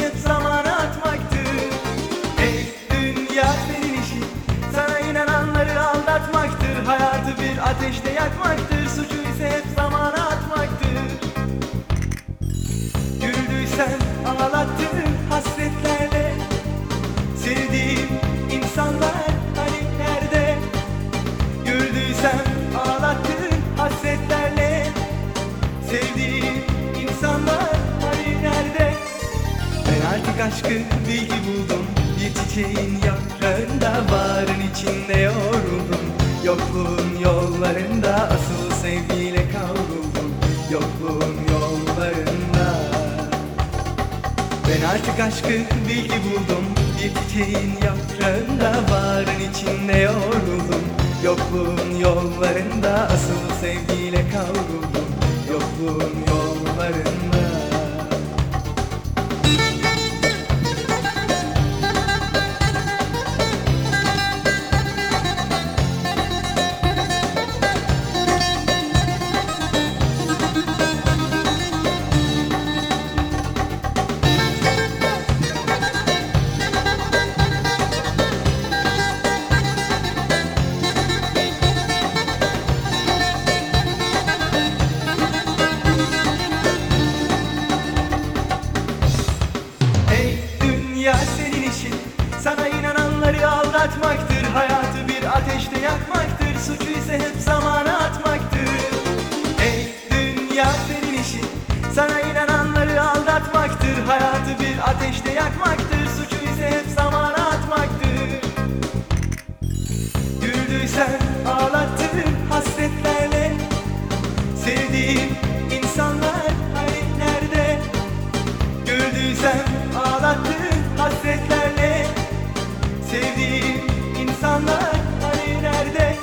hep zaman atmaktı Ey dünya senin işin. Sana inananları aldatmaktır. Hayatı bir ateşte yakmak Artık aşkı bilgi buldum. Bir çiçeğin yaprağında Varın içinde yoruldum. Yokluğun yollarında Asıl sevgiyle kavruldum. Yokluğun yollarında. Ben artık aşkı bilgi buldum. Bir çiçeğin yaprağında Varın içinde yoruldum. Yokluğun yollarında Asıl sevgiyle kavruldum. Yokluğun yollarında dünya senin işin Sana inananları aldatmaktır. Hayatı bir ateşte yakmaktır. Suçu ise hep zamana atmaktır. Hey dünya senin işin Sana inananları aldatmaktır. Hayatı bir ateşte yakmaktır. Suçu ise hep zamana atmaktır. Güldüysen ağlattın hasretlerle. Sevdiğim Sevdiğim insanlar hani nerede?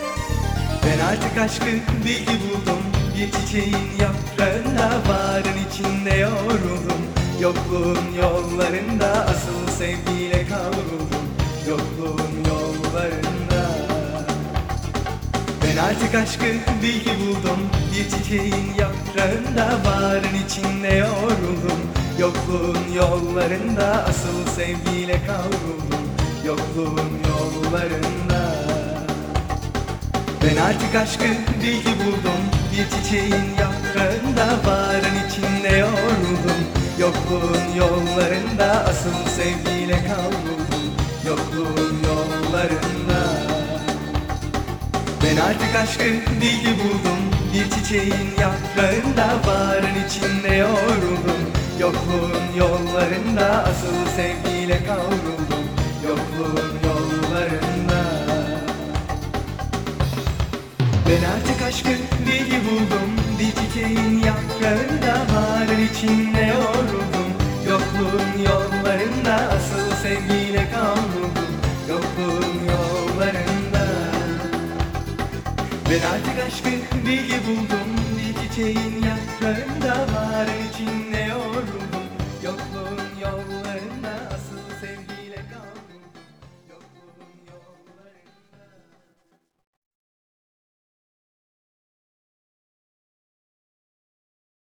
Ben artık aşkı bilgi buldum. Bir çiçeğin yaprağında Varın içinde yoruldum. Yokluğun yollarında Asıl sevgiyle kavruldum. Yokluğun yollarında. Ben artık aşkı bilgi buldum. Bir çiçeğin yaprağında Varın içinde yoruldum. Yokluğun yollarında Asıl sevgiyle kavruldum Yokluğun yollarında. Ben artık aşkı bilgi buldum. Bir çiçeğin yaprağında Varın içinde yoruldum. Yokluğun yollarında Asıl sevgiyle kavruldum. Yokluğun yollarında. Ben artık aşkı bilgi buldum. Bir çiçeğin yaprağında Varın içinde yoruldum. Yokluğun yollarında Asıl sevgiyle kavruldum Yokluğun yollarında. Ben artık aşkı bilgi buldum Bir çiçeğin yaprağında Varın içinde yoruldum. Yokluğun yollarında Asıl sevgiyle kavruldum Yokluğun yollarında. Ben artık aşkı bilgi buldum Bir çiçeğin yaprağında var içinde